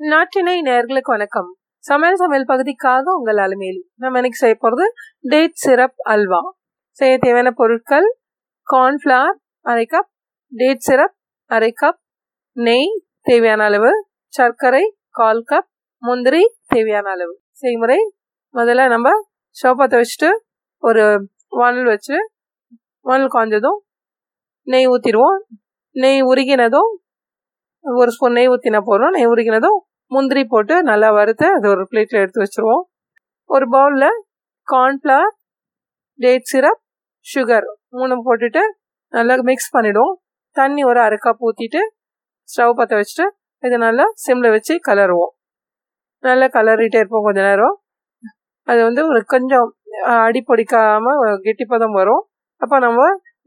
நாட்டினை நேர்களுக்கு வணக்கம். சமையல் சமையல் பகுதிக்காக உங்கள் அலுமையிலும் நம்ம இன்னைக்கு செய்ய போகிறது டேட் சிரப் அல்வா. செய்ய தேவையான பொருட்கள் கார்ன்ஃப்ளவர் அரை கப் டேட் சிரப் அரை கப் நெய் தேவையான அளவு சர்க்கரை கால் கப் முந்திரி தேவையான அளவு. செய்முறை முதல்ல நம்ம சோப்பத்தை வச்சுட்டு ஒரு வானல் வச்சு வானல் காய்ஞ்சதும் நெய் ஊற்றிடுவோம் நெய் உருகினதும் ஒரு ஸ்பூன் நெய் ஊற்றினா போகிறோம் நெய் உருகினதும் முந்திரி போட்டு நல்லா வறுத்து அது ஒரு பிளேட்டில் எடுத்து வச்சுருவோம். ஒரு பவுலில் கார்ன்ஃப்ளவர் டேட் சிரப் சுகர் மூணு போட்டுட்டு நல்லா மிக்ஸ் பண்ணிவிடுவோம் தண்ணி ஒரு அரை ஊற்றிட்டு ஸ்டவ் பற்ற வச்சுட்டு இது நல்லா சிம்மில் வச்சு கலருவோம். நல்லா கலரிட்டே இருப்போம் கொஞ்ச நேரம். அது வந்து ஒரு கொஞ்சம் அடி பிடிக்காமல் கெட்டிப்பதம் வரும். அப்போ நம்ம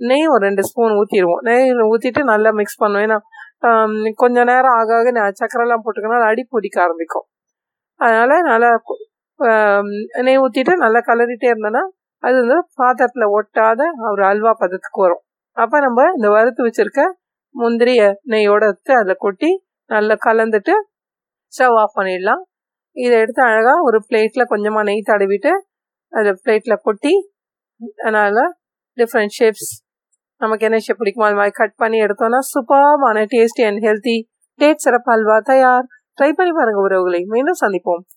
நெய் ஒரு ரெண்டு ஸ்பூன் ஊற்றிடுவோம் நெய் ஊற்றிட்டு நல்லா மிக்ஸ் பண்ணுவோம். ஏன்னா கொஞ்ச நேரம் ஆக ஆக நான் சக்கரைலாம் போட்டுக்கணும் அடி பிடிக்க ஆரம்பிக்கும். அதனால் நல்லா நெய் ஊற்றிட்டு நல்லா கலரிட்டே இருந்தோன்னா அது வந்து பாத்திரத்தில் ஒட்டாத ஒரு அல்வா பதத்துக்கு வரும். அப்போ நம்ம இந்த வறுத்து வச்சுருக்க முந்திரிய நெய்யோட எடுத்து அதில் கொட்டி நல்லா கலந்துட்டு ஸ்டவ் ஆஃப் பண்ணிடலாம். இதை எடுத்து அழகாக ஒரு பிளேட்டில் கொஞ்சமாக நெய் தடவிட்டு அதில் பிளேட்டில் கொட்டி அதனால் டிஃப்ரெண்ட் ஷேப்ஸ் நமக்கு என்ன ஷேப் பிடிக்குமோ அது மாதிரி கட் பண்ணி எடுத்தோம்னா சூப்பர்மான டேஸ்டி அண்ட் ஹெல்த்தி டேட் சிறப்பு அல்வா தயார். ட்ரை பண்ணி பாருங்க உறவுகளை. மீண்டும் சந்திப்போம்.